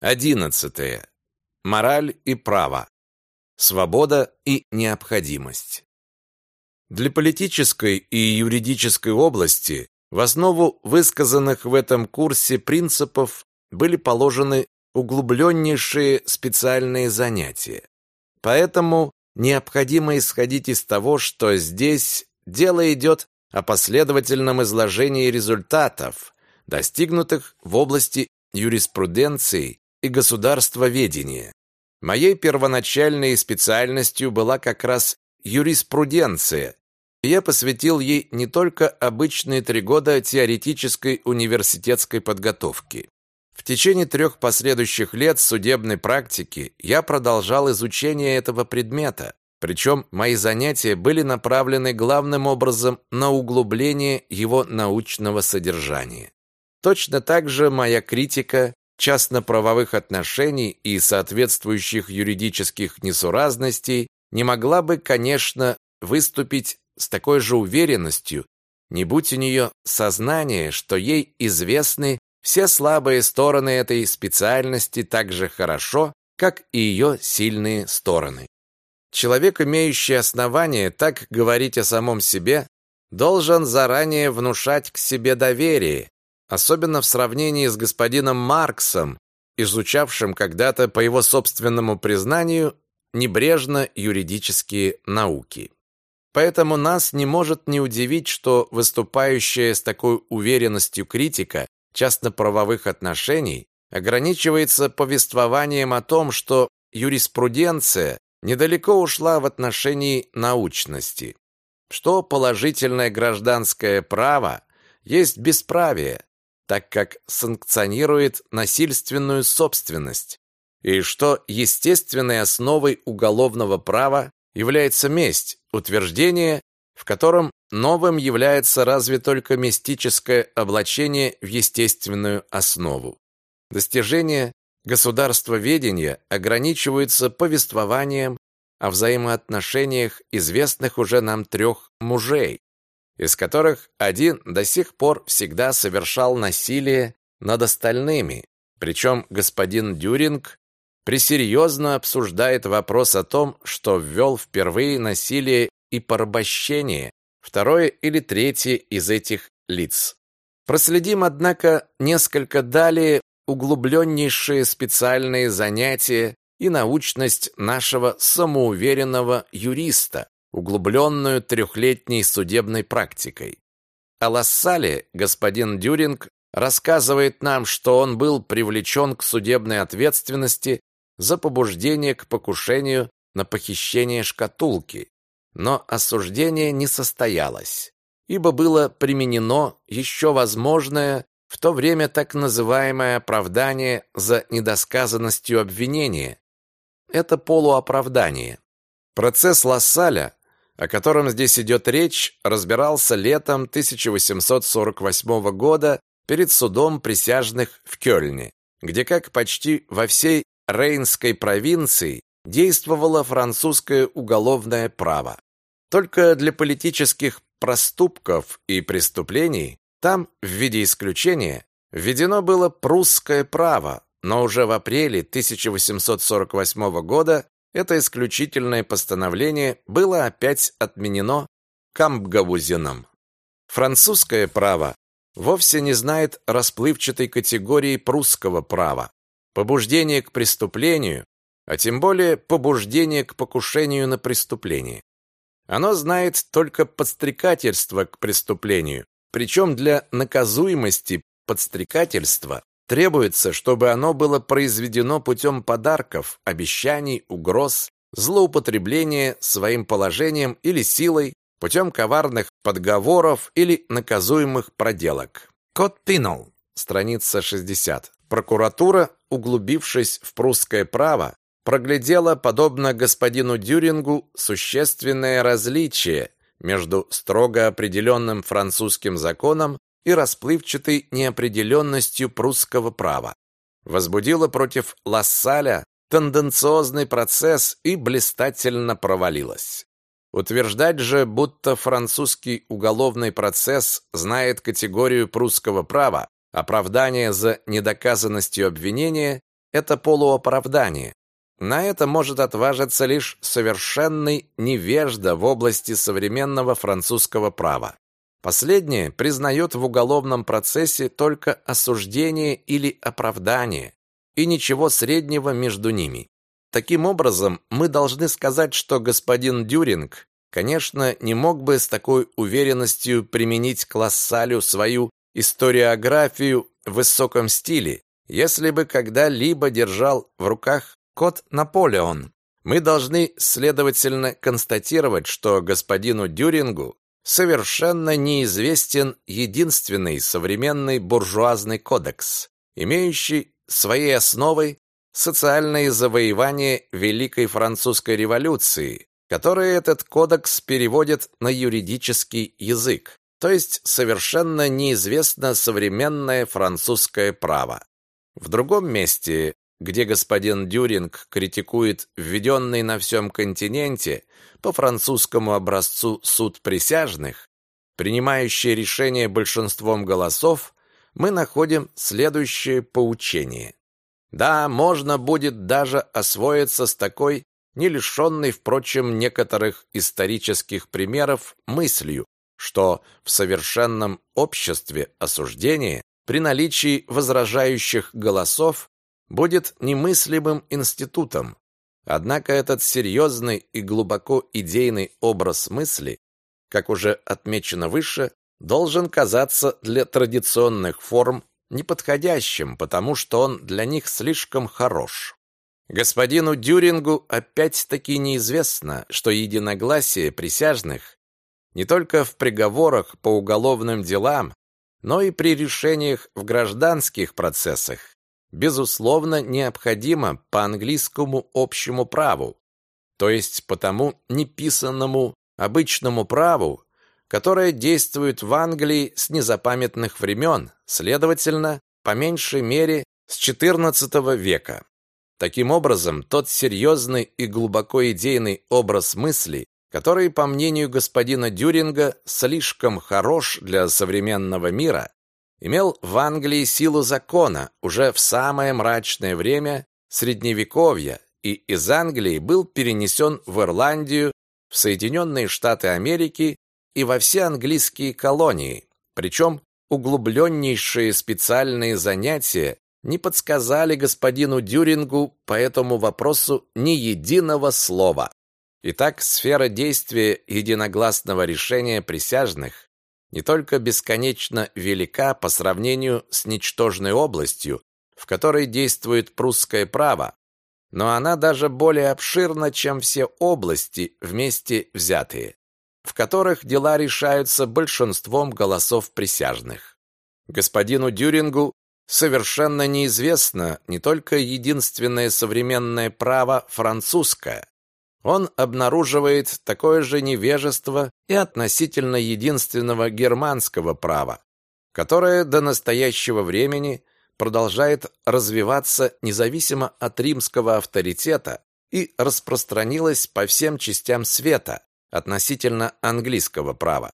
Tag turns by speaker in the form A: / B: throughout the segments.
A: 11. Мораль и право. Свобода и необходимость. Для политической и юридической области в основу высказанных в этом курсе принципов были положены углубленнейшие специальные занятия. Поэтому необходимо исходить из того, что здесь дело идет о последовательном изложении результатов, достигнутых в области юриспруденции и государствоведения. Моей первоначальной специальностью была как раз юриспруденция. Я посвятил ей не только обычные три года теоретической университетской подготовки. В течение трех последующих лет судебной практики я продолжал изучение этого предмета, причем мои занятия были направлены главным образом на углубление его научного содержания. Точно так же моя критика частно-правовых отношений и соответствующих юридических несуразностей не могла бы, конечно, выступить с такой же уверенностью, не будь у нее сознание, что ей известны все слабые стороны этой специальности так же хорошо, как и ее сильные стороны. Человек, имеющий основание так говорить о самом себе, должен заранее внушать к себе доверие, особенно в сравнении с господином Марксом, изучавшим когда-то, по его собственному признанию, небрежно юридические науки. Поэтому нас не может не удивить, что выступающая с такой уверенностью критика частно-правовых отношений ограничивается повествованием о том, что юриспруденция недалеко ушла в отношении научности, что положительное гражданское право есть бесправие, так как санкционирует насильственную собственность, и что естественной основой уголовного права является месть, утверждение, в котором новым является разве только мистическое облачение в естественную основу. Достижение государствоведения ограничивается повествованием о взаимоотношениях известных уже нам трех мужей, из которых один до сих пор всегда совершал насилие над остальными, причем господин Дюринг пресерьезно обсуждает вопрос о том, что ввел впервые насилие и порабощение, второе или третье из этих лиц. Проследим, однако, несколько далее углубленнейшие специальные занятия и научность нашего самоуверенного юриста, углубленную трехлетней судебной практикой. О Лассале господин Дюринг рассказывает нам, что он был привлечен к судебной ответственности за побуждение к покушению на похищение шкатулки, но осуждение не состоялось, ибо было применено еще возможное в то время так называемое оправдание за недосказанностью обвинения. Это полуоправдание. Процесс Лассаля о котором здесь идет речь, разбирался летом 1848 года перед судом присяжных в Кёльне, где, как почти во всей Рейнской провинции, действовало французское уголовное право. Только для политических проступков и преступлений там, в виде исключения, введено было прусское право, но уже в апреле 1848 года это исключительное постановление было опять отменено Кампгаузеном. Французское право вовсе не знает расплывчатой категории прусского права. Побуждение к преступлению, а тем более побуждение к покушению на преступление. Оно знает только подстрекательство к преступлению, причем для наказуемости подстрекательства Требуется, чтобы оно было произведено путем подарков, обещаний, угроз, злоупотребления своим положением или силой, путем коварных подговоров или наказуемых проделок. Код Пинал, страница 60. Прокуратура, углубившись в прусское право, проглядела, подобно господину Дюрингу, существенное различие между строго определенным французским законом и расплывчатой неопределенностью прусского права. Возбудила против Лассаля тенденциозный процесс и блистательно провалилась. Утверждать же, будто французский уголовный процесс знает категорию прусского права, оправдание за недоказанностью обвинения, это полуоправдание. На это может отважиться лишь совершенный невежда в области современного французского права. Последнее признает в уголовном процессе только осуждение или оправдание, и ничего среднего между ними. Таким образом, мы должны сказать, что господин Дюринг, конечно, не мог бы с такой уверенностью применить к Лассалю свою историографию в высоком стиле, если бы когда-либо держал в руках код Наполеон. Мы должны, следовательно, констатировать, что господину Дюрингу совершенно неизвестен единственный современный буржуазный кодекс, имеющий своей основой социальные завоевания Великой Французской революции, которые этот кодекс переводит на юридический язык, то есть совершенно неизвестно современное французское право. В другом месте, где господин Дюринг критикует введенный на всем континенте по французскому образцу суд присяжных, принимающий решение большинством голосов, мы находим следующее поучение. Да, можно будет даже освоиться с такой, не лишенной, впрочем, некоторых исторических примеров, мыслью, что в совершенном обществе осуждение при наличии возражающих голосов будет немыслимым институтом. Однако этот серьезный и глубоко идейный образ мысли, как уже отмечено выше, должен казаться для традиционных форм неподходящим, потому что он для них слишком хорош. Господину Дюрингу опять-таки неизвестно, что единогласие присяжных не только в приговорах по уголовным делам, но и при решениях в гражданских процессах, безусловно, необходимо по английскому общему праву, то есть по тому неписанному обычному праву, которое действует в Англии с незапамятных времен, следовательно, по меньшей мере с XIV века. Таким образом, тот серьезный и глубоко идейный образ мысли, который, по мнению господина Дюринга, слишком хорош для современного мира, имел в Англии силу закона уже в самое мрачное время Средневековья и из Англии был перенесен в Ирландию, в Соединенные Штаты Америки и во все английские колонии, причем углубленнейшие специальные занятия не подсказали господину Дюрингу по этому вопросу ни единого слова. Итак, сфера действия единогласного решения присяжных не только бесконечно велика по сравнению с ничтожной областью, в которой действует прусское право, но она даже более обширна, чем все области вместе взятые, в которых дела решаются большинством голосов присяжных. Господину Дюрингу совершенно неизвестно не только единственное современное право французское, он обнаруживает такое же невежество и относительно единственного германского права, которое до настоящего времени продолжает развиваться независимо от римского авторитета и распространилось по всем частям света относительно английского права.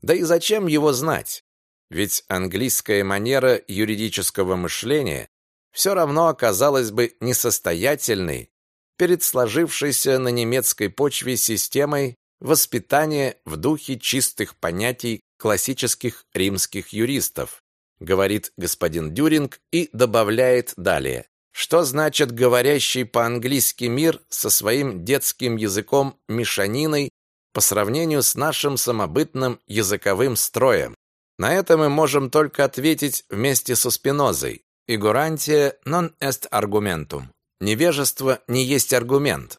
A: Да и зачем его знать? Ведь английская манера юридического мышления все равно оказалась бы несостоятельной перед сложившейся на немецкой почве системой воспитания в духе чистых понятий классических римских юристов, говорит господин Дюринг и добавляет далее. Что значит говорящий по-английски мир со своим детским языком мешаниной по сравнению с нашим самобытным языковым строем? На это мы можем только ответить вместе со Спинозой. Игурантия non est argumentum. Невежество не есть аргумент.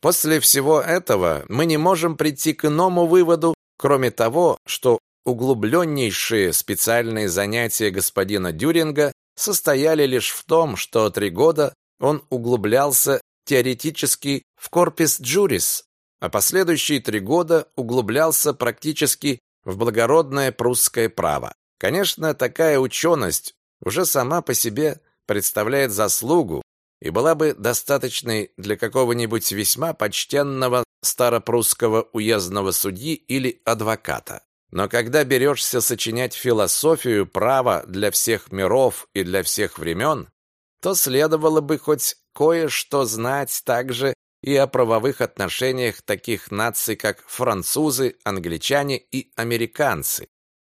A: После всего этого мы не можем прийти к иному выводу, кроме того, что углубленнейшие специальные занятия господина Дюринга состояли лишь в том, что три года он углублялся теоретически в корпус джурис, а последующие три года углублялся практически в благородное прусское право. Конечно, такая ученость уже сама по себе представляет заслугу, и была бы достаточной для какого-нибудь весьма почтенного старопрусского уездного судьи или адвоката. Но когда берешься сочинять философию права для всех миров и для всех времен, то следовало бы хоть кое-что знать также и о правовых отношениях таких наций, как французы, англичане и американцы,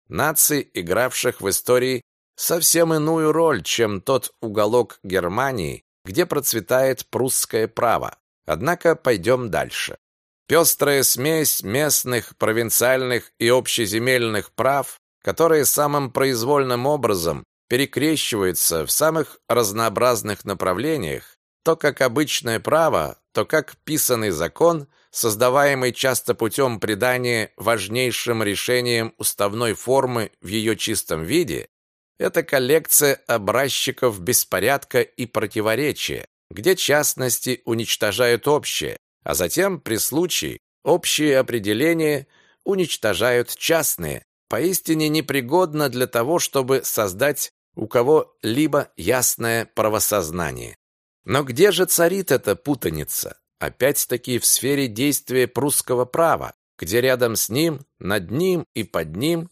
A: наций, игравших в истории совсем иную роль, чем тот уголок Германии, где процветает прусское право. Однако пойдем дальше. Пестрая смесь местных, провинциальных и общеземельных прав, которые самым произвольным образом перекрещиваются в самых разнообразных направлениях, то как обычное право, то как писанный закон, создаваемый часто путем придания важнейшим решениям уставной формы в ее чистом виде, это коллекция образчиков беспорядка и противоречия, где частности уничтожают общее, а затем при случае общие определения уничтожают частные, поистине непригодно для того, чтобы создать у кого-либо ясное правосознание. Но где же царит эта путаница? Опять-таки в сфере действия прусского права, где рядом с ним, над ним и под ним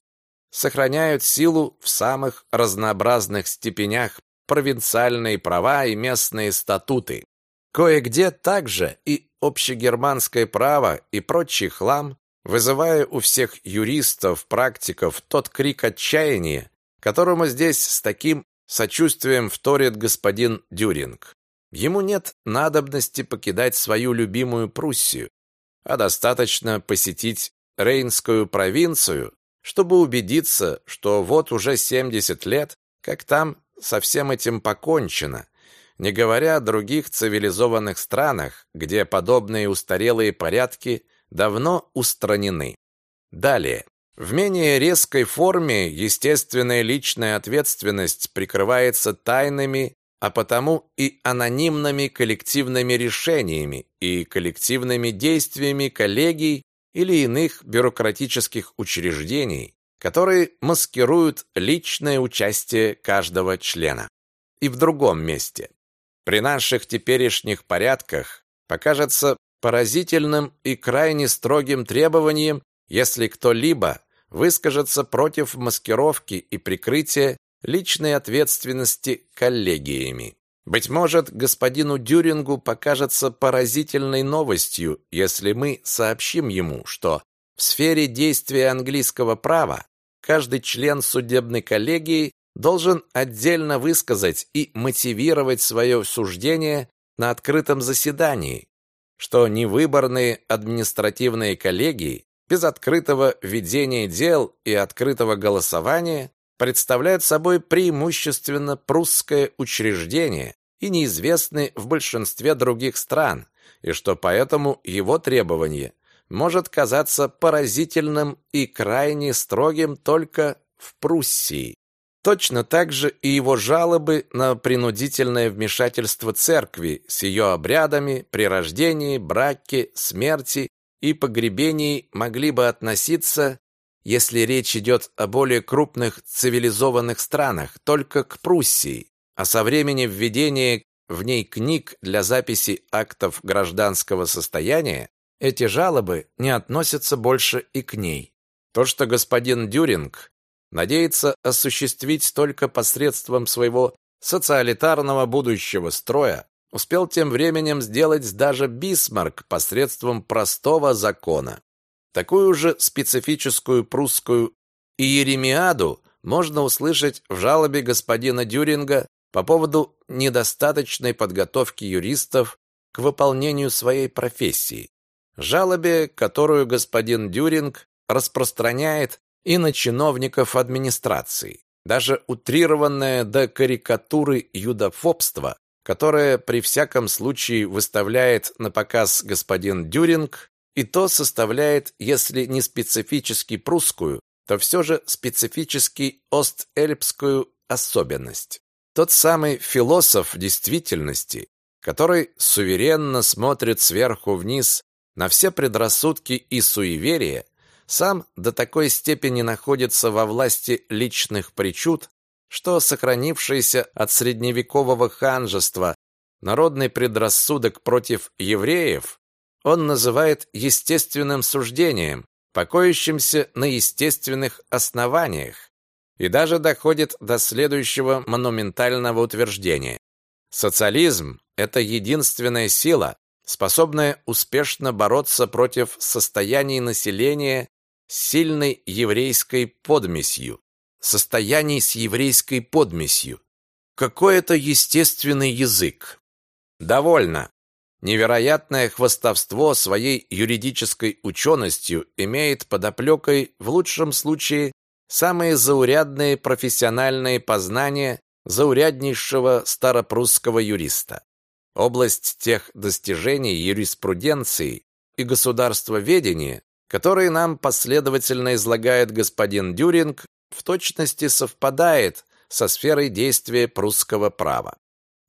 A: сохраняют силу в самых разнообразных степенях провинциальные права и местные статуты. Кое-где также и общегерманское право и прочий хлам, вызывая у всех юристов, практиков тот крик отчаяния, которому здесь с таким сочувствием вторит господин Дюринг. Ему нет надобности покидать свою любимую Пруссию, а достаточно посетить Рейнскую провинцию, чтобы убедиться, что вот уже 70 лет, как там со всем этим покончено, не говоря о других цивилизованных странах, где подобные устарелые порядки давно устранены. Далее. В менее резкой форме естественная личная ответственность прикрывается тайными, а потому и анонимными коллективными решениями и коллективными действиями коллегий или иных бюрократических учреждений, которые маскируют личное участие каждого члена. И в другом месте. При наших теперешних порядках покажется поразительным и крайне строгим требованием, если кто-либо выскажется против маскировки и прикрытия личной ответственности коллегиями. Быть может, господину Дюрингу покажется поразительной новостью, если мы сообщим ему, что в сфере действия английского права каждый член судебной коллегии должен отдельно высказать и мотивировать свое суждение на открытом заседании, что невыборные административные коллегии без открытого ведения дел и открытого голосования представляют собой преимущественно прусское учреждение и неизвестны в большинстве других стран, и что поэтому его требование – может казаться поразительным и крайне строгим только в Пруссии. Точно так же и его жалобы на принудительное вмешательство церкви с ее обрядами при рождении, браке, смерти и погребении могли бы относиться, если речь идет о более крупных цивилизованных странах, только к Пруссии, а со времени введения в ней книг для записи актов гражданского состояния эти жалобы не относятся больше и к ней. То, что господин Дюринг надеется осуществить только посредством своего социалитарного будущего строя, успел тем временем сделать даже Бисмарк посредством простого закона. Такую же специфическую прусскую иеремиаду можно услышать в жалобе господина Дюринга по поводу недостаточной подготовки юристов к выполнению своей профессии жалобе, которую господин Дюринг распространяет и на чиновников администрации. Даже утрированное до карикатуры юдофобство, которое при всяком случае выставляет на показ господин Дюринг, и то составляет, если не специфически прусскую, то все же специфически остэльпскую особенность. Тот самый философ действительности, который суверенно смотрит сверху вниз на все предрассудки и суеверия, сам до такой степени находится во власти личных причуд, что сохранившийся от средневекового ханжества народный предрассудок против евреев он называет естественным суждением, покоящимся на естественных основаниях, и даже доходит до следующего монументального утверждения. Социализм – это единственная сила, способная успешно бороться против состояний населения с сильной еврейской подмесью. Состояний с еврейской подмесью. Какой это естественный язык? Довольно. Невероятное хвастовство своей юридической ученостью имеет под оплекой в лучшем случае самые заурядные профессиональные познания зауряднейшего старопрусского юриста. Область тех достижений юриспруденции и государствоведения, которые нам последовательно излагает господин Дюринг, в точности совпадает со сферой действия прусского права.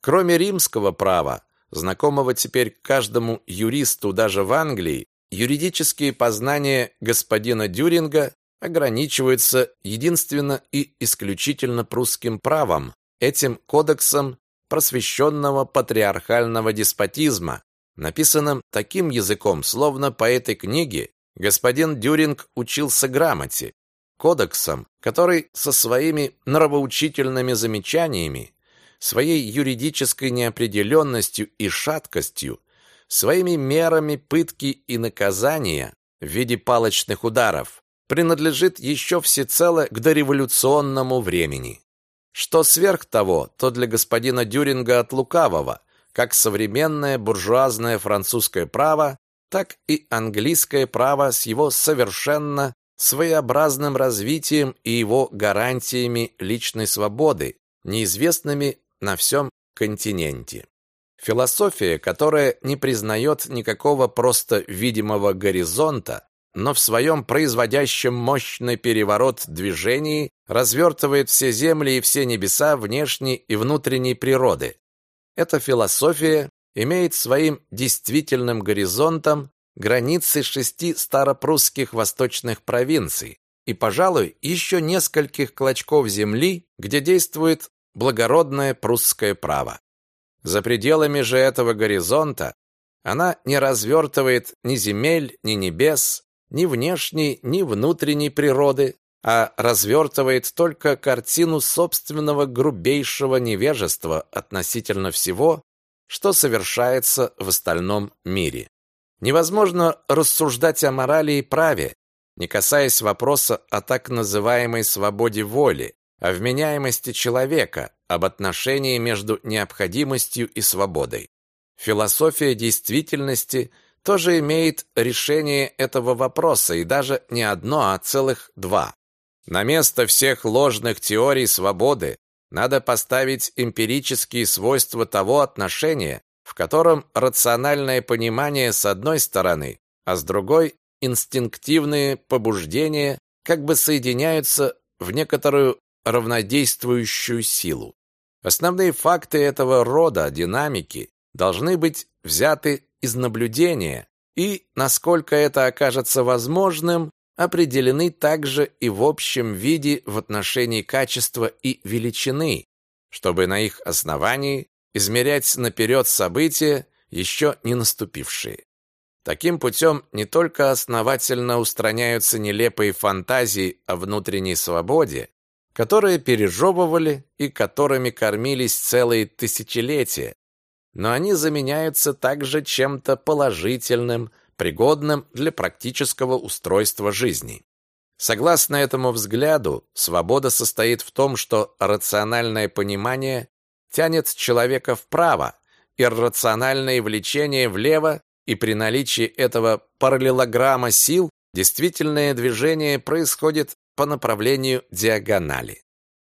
A: Кроме римского права, знакомого теперь каждому юристу даже в Англии, юридические познания господина Дюринга ограничиваются единственно и исключительно прусским правом, этим кодексом просвещенного патриархального деспотизма, написанным таким языком, словно по этой книге господин Дюринг учился грамоте, кодексом, который со своими нравоучительными замечаниями, своей юридической неопределенностью и шаткостью, своими мерами пытки и наказания в виде палочных ударов, принадлежит еще всецело к дореволюционному времени. Что сверх того, то для господина Дюринга от лукавого, как современное буржуазное французское право, так и английское право с его совершенно своеобразным развитием и его гарантиями личной свободы, неизвестными на всем континенте. Философия, которая не признает никакого просто видимого горизонта, но в своем производящем мощный переворот движении развертывает все земли и все небеса внешней и внутренней природы. Эта философия имеет своим действительным горизонтом границы шести старопрусских восточных провинций и, пожалуй, еще нескольких клочков земли, где действует благородное прусское право. За пределами же этого горизонта она не развертывает ни земель, ни небес, ни внешней, ни внутренней природы, а развертывает только картину собственного грубейшего невежества относительно всего, что совершается в остальном мире. Невозможно рассуждать о морали и праве, не касаясь вопроса о так называемой свободе воли, о вменяемости человека, об отношении между необходимостью и свободой. Философия действительности тоже имеет решение этого вопроса, и даже не одно, а целых два. На место всех ложных теорий свободы надо поставить эмпирические свойства того отношения, в котором рациональное понимание с одной стороны, а с другой инстинктивные побуждения как бы соединяются в некоторую равнодействующую силу. Основные факты этого рода динамики должны быть взяты из наблюдения и, насколько это окажется возможным, определены также и в общем виде в отношении качества и величины, чтобы на их основании измерять наперед события, еще не наступившие. Таким путем не только основательно устраняются нелепые фантазии о внутренней свободе, которые пережевывали и которыми кормились целые тысячелетия, но они заменяются также чем-то положительным, пригодным для практического устройства жизни. Согласно этому взгляду, свобода состоит в том, что рациональное понимание тянет человека вправо, иррациональное влечение влево, и при наличии этого параллелограмма сил действительное движение происходит по направлению диагонали.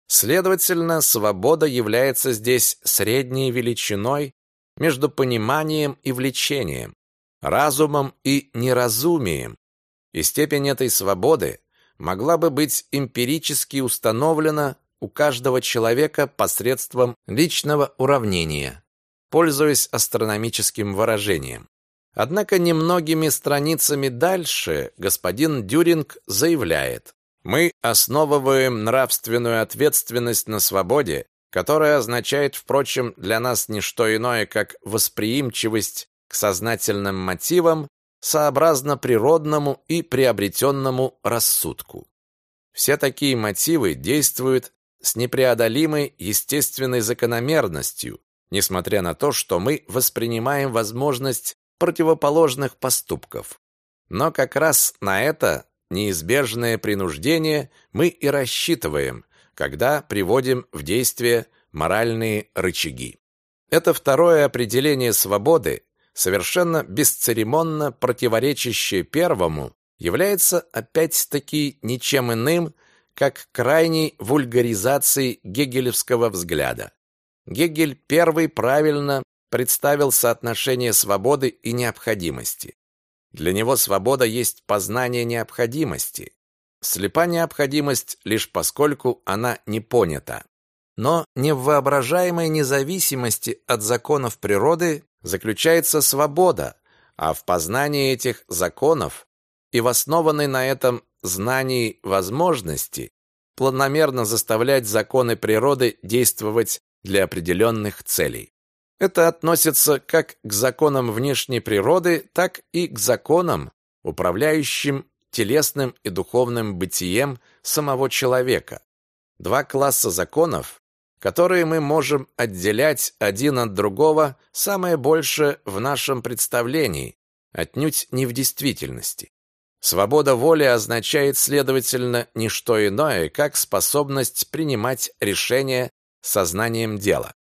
A: Следовательно, свобода является здесь средней величиной между пониманием и влечением, разумом и неразумием. И степень этой свободы могла бы быть эмпирически установлена у каждого человека посредством личного уравнения, пользуясь астрономическим выражением. Однако немногими страницами дальше господин Дюринг заявляет, мы основываем нравственную ответственность на свободе, которая означает, впрочем, для нас не что иное, как восприимчивость к сознательным мотивам сообразно природному и приобретенному рассудку. Все такие мотивы действуют с непреодолимой естественной закономерностью, несмотря на то, что мы воспринимаем возможность противоположных поступков. Но как раз на это неизбежное принуждение мы и рассчитываем, когда приводим в действие моральные рычаги. Это второе определение свободы, совершенно бесцеремонно противоречащее первому, является опять-таки ничем иным, как крайней вульгаризацией гегелевского взгляда. Гегель первый правильно представил соотношение свободы и необходимости. Для него свобода есть познание необходимости. Слепа необходимость лишь поскольку она не понята. Но не в воображаемой независимости от законов природы заключается свобода, а в познании этих законов и в основанной на этом знании возможности планомерно заставлять законы природы действовать для определенных целей. Это относится как к законам внешней природы, так и к законам, управляющим телесным и духовным бытием самого человека. Два класса законов, которые мы можем отделять один от другого самое больше в нашем представлении, отнюдь не в действительности. Свобода воли означает, следовательно, не что иное, как способность принимать решения сознанием дела.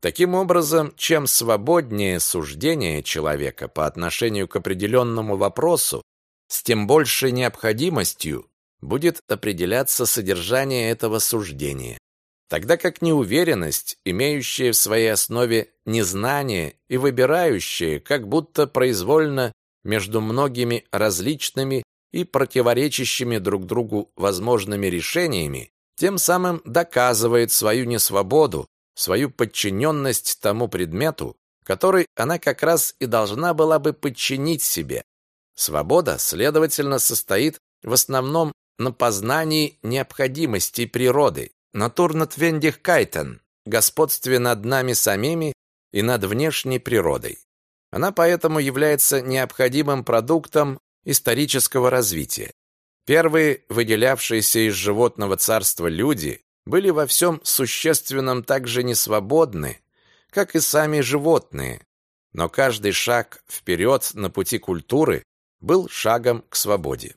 A: Таким образом, чем свободнее суждение человека по отношению к определенному вопросу, с тем большей необходимостью будет определяться содержание этого суждения. Тогда как неуверенность, имеющая в своей основе незнание и выбирающая, как будто произвольно между многими различными и противоречащими друг другу возможными решениями, тем самым доказывает свою несвободу, свою подчиненность тому предмету, который она как раз и должна была бы подчинить себе. Свобода, следовательно, состоит в основном на познании необходимостей природы, натурнотвендихкайтен, господстве над нами самими и над внешней природой. Она поэтому является необходимым продуктом исторического развития. Первые, выделявшиеся из животного царства люди, были во всем существенном так же несвободны, как и сами животные, но каждый шаг вперед на пути культуры был шагом к свободе.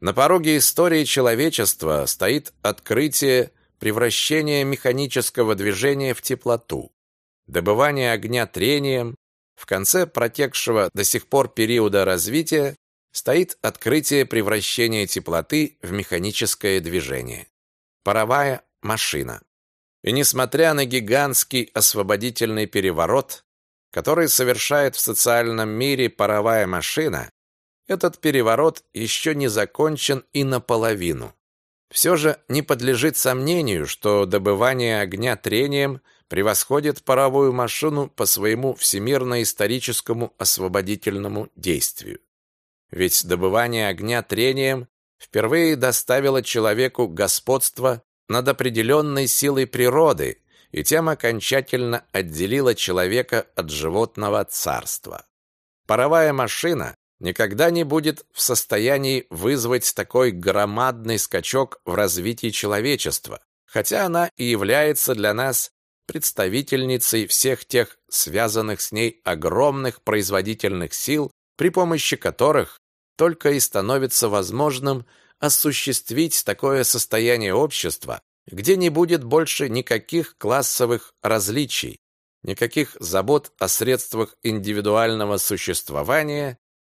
A: На пороге истории человечества стоит открытие превращения механического движения в теплоту, добывание огня трением, в конце протекшего до сих пор периода развития стоит открытие превращения теплоты в механическое движение. Паровая машина. И несмотря на гигантский освободительный переворот, который совершает в социальном мире паровая машина, этот переворот еще не закончен и наполовину. Все же не подлежит сомнению, что добывание огня трением превосходит паровую машину по своему всемирно-историческому освободительному действию. Ведь добывание огня трением впервые доставило человеку господство над определенной силой природы и тем окончательно отделила человека от животного царства. Паровая машина никогда не будет в состоянии вызвать такой громадный скачок в развитии человечества, хотя она и является для нас представительницей всех тех связанных с ней огромных производительных сил, при помощи которых только и становится возможным осуществить такое состояние общества, где не будет больше никаких классовых различий, никаких забот о средствах индивидуального существования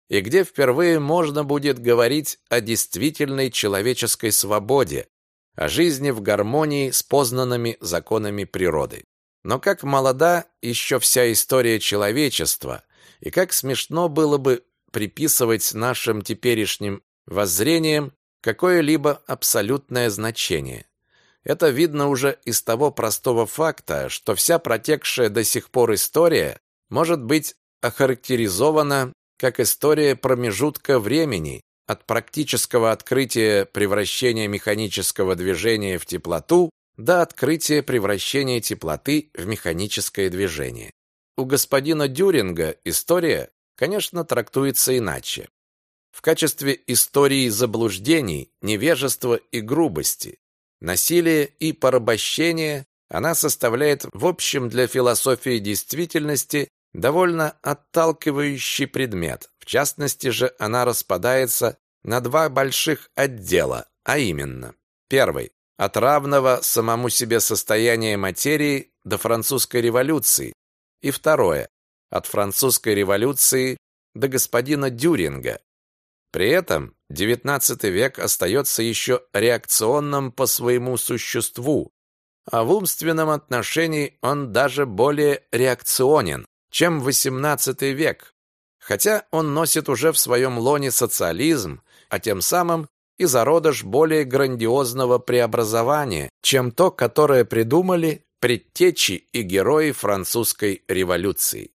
A: и где впервые можно будет говорить о действительной человеческой свободе, о жизни в гармонии с познанными законами природы. Но как молода еще вся история человечества, и как смешно было бы приписывать нашим теперешним воззрениям какое-либо абсолютное значение. Это видно уже из того простого факта, что вся протекшая до сих пор история может быть охарактеризована как история промежутка времени от практического открытия превращения механического движения в теплоту до открытия превращения теплоты в механическое движение. У господина Дюринга история, конечно, трактуется иначе. В качестве истории заблуждений, невежества и грубости, насилия и порабощения, она составляет в общем для философии действительности довольно отталкивающий предмет. В частности же она распадается на два больших отдела, а именно. Первый от равного самому себе состояния материи до французской революции. И второе от французской революции до господина Дюринга. При этом XIX век остается еще реакционным по своему существу, а в умственном отношении он даже более реакционен, чем XVIII век, хотя он носит уже в своем лоне социализм, а тем самым и зародыш более грандиозного преобразования, чем то, которое придумали предтечи и герои французской революции.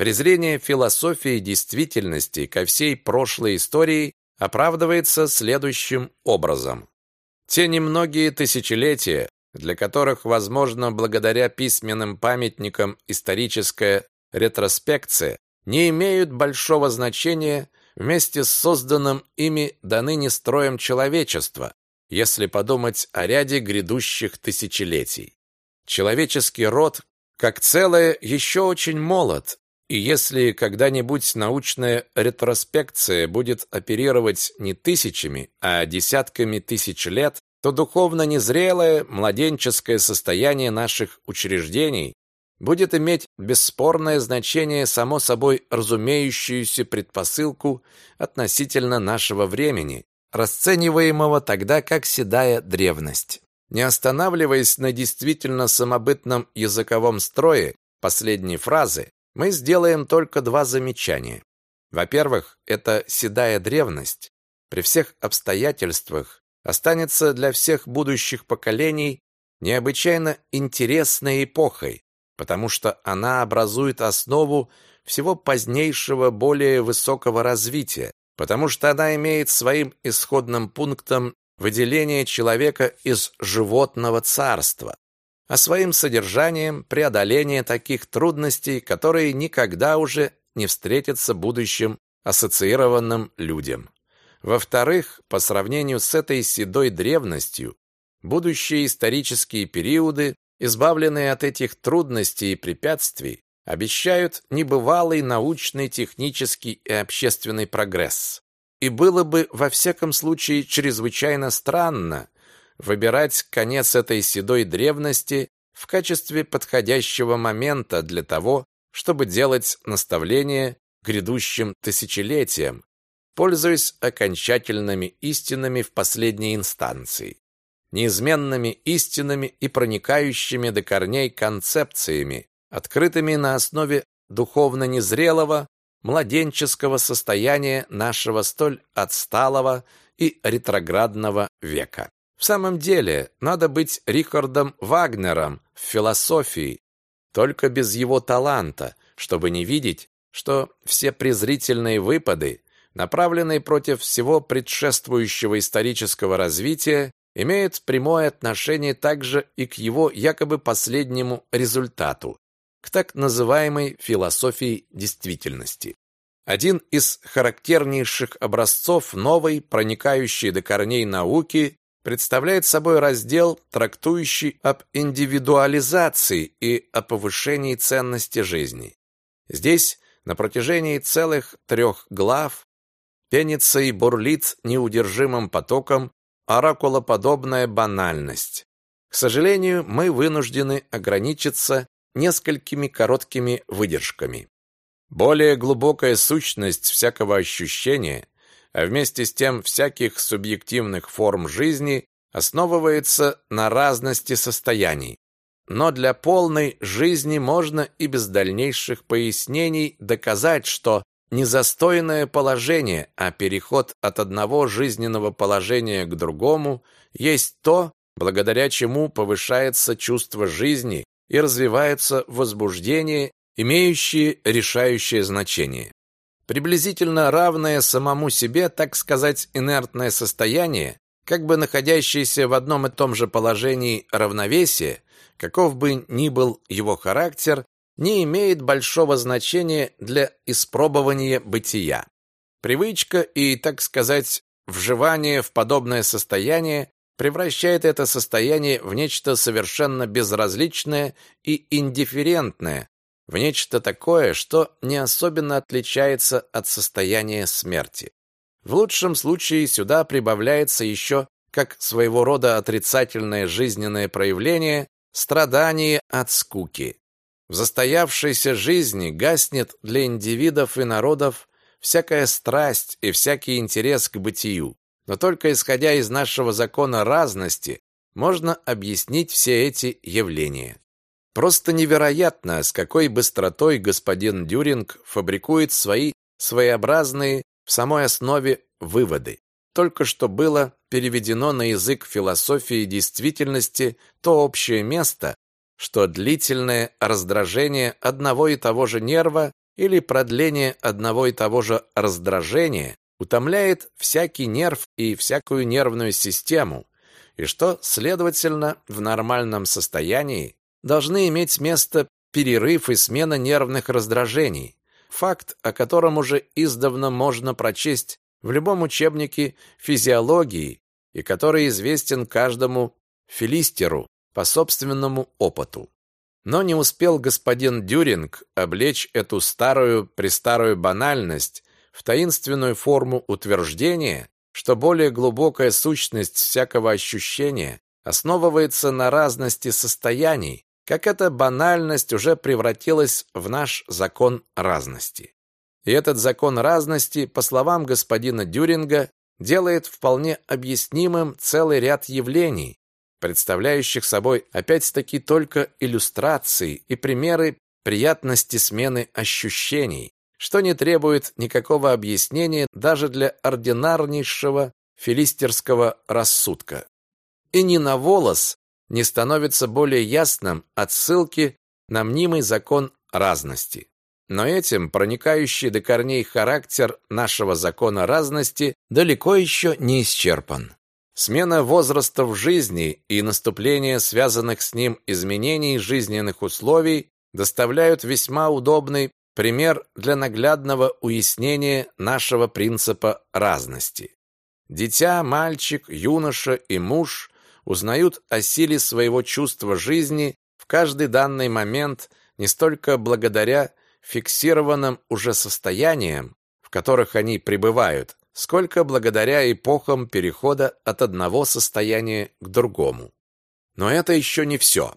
A: Презрение философии действительности ко всей прошлой истории оправдывается следующим образом. Те немногие тысячелетия, для которых, возможно, благодаря письменным памятникам историческая ретроспекция, не имеют большого значения вместе с созданным ими до ныне строем человечества, если подумать о ряде грядущих тысячелетий. Человеческий род, как целое, еще очень молод, и если когда-нибудь научная ретроспекция будет оперировать не тысячами, а десятками тысяч лет, то духовно незрелое, младенческое состояние наших учреждений будет иметь бесспорное значение само собой разумеющуюся предпосылку относительно нашего времени, расцениваемого тогда как седая древность. Не останавливаясь на действительно самобытном языковом строе последней фразы, мы сделаем только два замечания. Во-первых, это седая древность при всех обстоятельствах останется для всех будущих поколений необычайно интересной эпохой, потому что она образует основу всего позднейшего более высокого развития, потому что она имеет своим исходным пунктом выделение человека из животного царства, а своим содержанием преодоление таких трудностей, которые никогда уже не встретятся будущим ассоциированным людям. Во-вторых, по сравнению с этой седой древностью, будущие исторические периоды, избавленные от этих трудностей и препятствий, обещают небывалый научный, технический и общественный прогресс. И было бы во всяком случае чрезвычайно странно выбирать конец этой седой древности в качестве подходящего момента для того, чтобы делать наставления грядущим тысячелетиям, пользуясь окончательными истинами в последней инстанции, неизменными истинами и проникающими до корней концепциями, открытыми на основе духовно незрелого, младенческого состояния нашего столь отсталого и ретроградного века. В самом деле, надо быть Рихардом Вагнером в философии, только без его таланта, чтобы не видеть, что все презрительные выпады, направленный против всего предшествующего исторического развития, имеет прямое отношение также и к его якобы последнему результату, к так называемой философии действительности. Один из характернейших образцов новой, проникающей до корней науки, представляет собой раздел, трактующий об индивидуализации и о повышении ценности жизни. Здесь на протяжении целых трех глав Пенится и бурлит неудержимым потоком оракулоподобная банальность. К сожалению, мы вынуждены ограничиться несколькими короткими выдержками. Более глубокая сущность всякого ощущения, а вместе с тем всяких субъективных форм жизни, основывается на разности состояний. Но для полной жизни можно и без дальнейших пояснений доказать, что не застойное положение, а переход от одного жизненного положения к другому есть то, благодаря чему повышается чувство жизни и развивается возбуждение, имеющее решающее значение. Приблизительно равное самому себе, так сказать, инертное состояние, как бы находящееся в одном и том же положении равновесия, каков бы ни был его характер, не имеет большого значения для испробования бытия. Привычка и, так сказать, вживание в подобное состояние превращает это состояние в нечто совершенно безразличное и индифферентное, в нечто такое, что не особенно отличается от состояния смерти. В лучшем случае сюда прибавляется еще как своего рода отрицательное жизненное проявление страдание от скуки. В застоявшейся жизни гаснет для индивидов и народов всякая страсть и всякий интерес к бытию. Но только исходя из нашего закона разности можно объяснить все эти явления. Просто невероятно, с какой быстротой господин Дюринг фабрикует свои своеобразные в самой основе выводы. Только что было переведено на язык философии действительности то общее место, что длительное раздражение одного и того же нерва или продление одного и того же раздражения утомляет всякий нерв и всякую нервную систему, и что, следовательно, в нормальном состоянии должны иметь место перерыв и смена нервных раздражений, факт, о котором уже издавна можно прочесть в любом учебнике физиологии и который известен каждому филистеру по собственному опыту. Но не успел господин Дюринг облечь эту старую-престарую банальность в таинственную форму утверждения, что более глубокая сущность всякого ощущения основывается на разности состояний, как эта банальность уже превратилась в наш закон разности. И этот закон разности, по словам господина Дюринга, делает вполне объяснимым целый ряд явлений, представляющих собой опять-таки только иллюстрации и примеры приятности смены ощущений, что не требует никакого объяснения даже для ординарнейшего филистерского рассудка. И ни на волос не становится более ясным отсылки на мнимый закон разности. Но этим проникающий до корней характер нашего закона разности далеко еще не исчерпан. Смена возраста в жизни и наступление связанных с ним изменений жизненных условий доставляют весьма удобный пример для наглядного уяснения нашего принципа разности. Дитя, мальчик, юноша и муж узнают о силе своего чувства жизни в каждый данный момент не столько благодаря фиксированным уже состояниям, в которых они пребывают, сколько благодаря эпохам перехода от одного состояния к другому. Но это еще не все.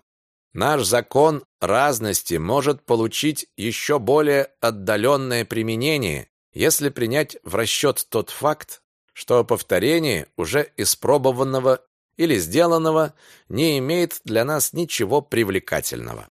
A: Наш закон разности может получить еще более отдаленное применение, если принять в расчет тот факт, что повторение уже испробованного или сделанного не имеет для нас ничего привлекательного.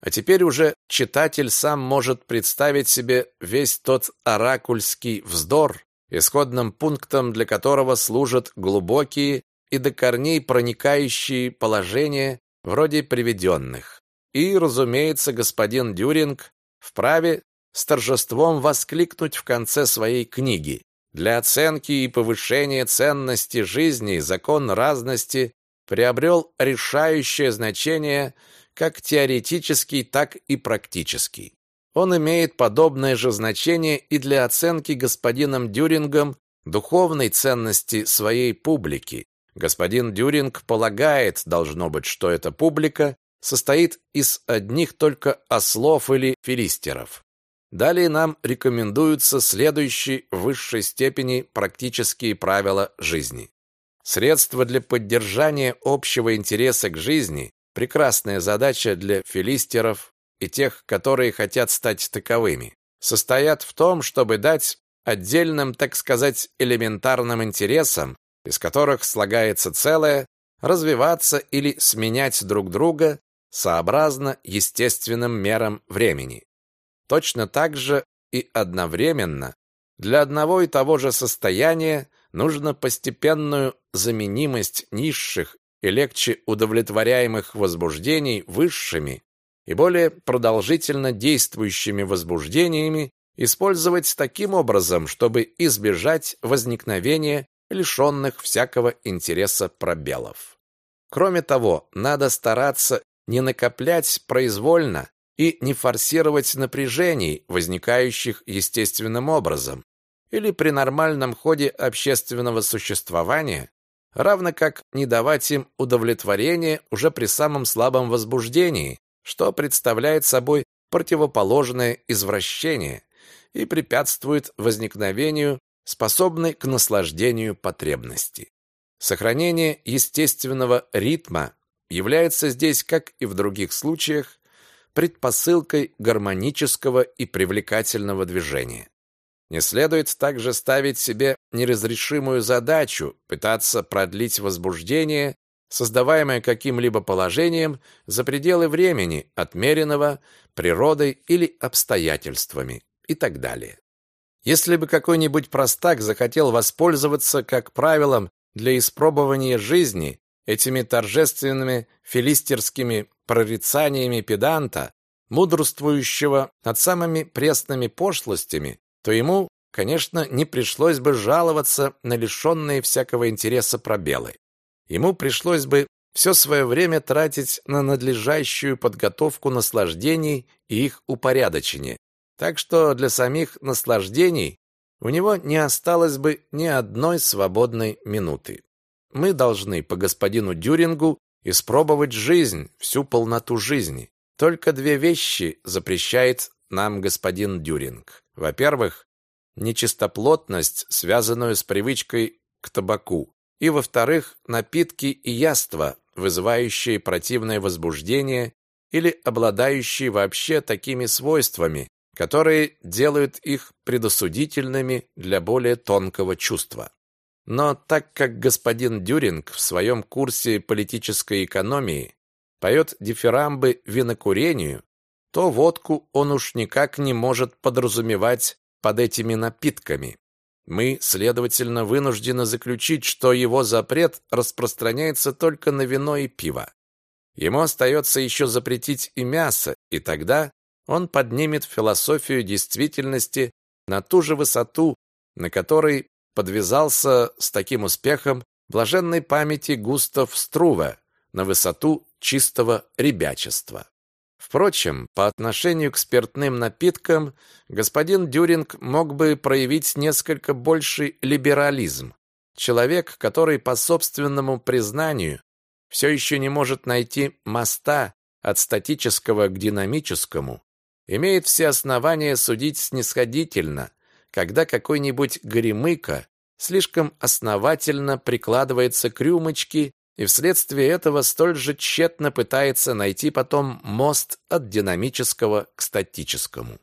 A: А теперь уже читатель сам может представить себе весь тот оракульский вздор, исходным пунктом для которого служат глубокие и до корней проникающие положения вроде приведенных. И, разумеется, господин Дюринг вправе с торжеством воскликнуть в конце своей книги. Для оценки и повышения ценности жизни закон разности приобрел решающее значение как теоретический, так и практический. Он имеет подобное же значение и для оценки господином Дюрингом духовной ценности своей публики. Господин Дюринг полагает, должно быть, что эта публика состоит из одних только ослов или филистеров. Далее нам рекомендуются следующие в высшей степени практические правила жизни. Средства для поддержания общего интереса к жизни прекрасная задача для филистеров и тех, которые хотят стать таковыми, состоят в том, чтобы дать отдельным, так сказать, элементарным интересам, из которых слагается целое, развиваться или сменять друг друга сообразно естественным мерам времени. Точно так же и одновременно для одного и того же состояния нужно постепенную заменимость низших и легче удовлетворяемых возбуждений высшими и более продолжительно действующими возбуждениями использовать таким образом, чтобы избежать возникновения лишенных всякого интереса пробелов. Кроме того, надо стараться не накоплять произвольно и не форсировать напряжений, возникающих естественным образом, или при нормальном ходе общественного существования равно как не давать им удовлетворения уже при самом слабом возбуждении, что представляет собой противоположное извращение и препятствует возникновению способной к наслаждению потребности. Сохранение естественного ритма является здесь, как и в других случаях, предпосылкой гармонического и привлекательного движения. Не следует также ставить себе неразрешимую задачу пытаться продлить возбуждение, создаваемое каким-либо положением за пределы времени, отмеренного природой или обстоятельствами и так далее. Если бы какой-нибудь простак захотел воспользоваться как правилом для испробования жизни этими торжественными филистерскими прорицаниями педанта, мудрствующего над самыми пресными пошлостями, то ему, конечно, не пришлось бы жаловаться на лишенные всякого интереса пробелы. Ему пришлось бы все свое время тратить на надлежащую подготовку наслаждений и их упорядочение. Так что для самих наслаждений у него не осталось бы ни одной свободной минуты. Мы должны по господину Дюрингу испробовать жизнь, всю полноту жизни. Только две вещи запрещает нам господин Дюринг. Во-первых, нечистоплотность, связанную с привычкой к табаку, и, во-вторых, напитки и яства, вызывающие противное возбуждение или обладающие вообще такими свойствами, которые делают их предосудительными для более тонкого чувства. Но так как господин Дюринг в своем курсе политической экономии поет дифирамбы винокурению, то водку он уж никак не может подразумевать под этими напитками. Мы, следовательно, вынуждены заключить, что его запрет распространяется только на вино и пиво. Ему остается еще запретить и мясо, и тогда он поднимет философию действительности на ту же высоту, на которой подвязался с таким успехом блаженной памяти Густав Струве, на высоту чистого ребячества. Впрочем, по отношению к спиртным напиткам господин Дюринг мог бы проявить несколько больший либерализм. Человек, который по собственному признанию все еще не может найти моста от статического к динамическому, имеет все основания судить снисходительно, когда какой-нибудь горемыка слишком основательно прикладывается к рюмочке и вследствие этого столь же тщетно пытается найти потом мост от динамического к статическому.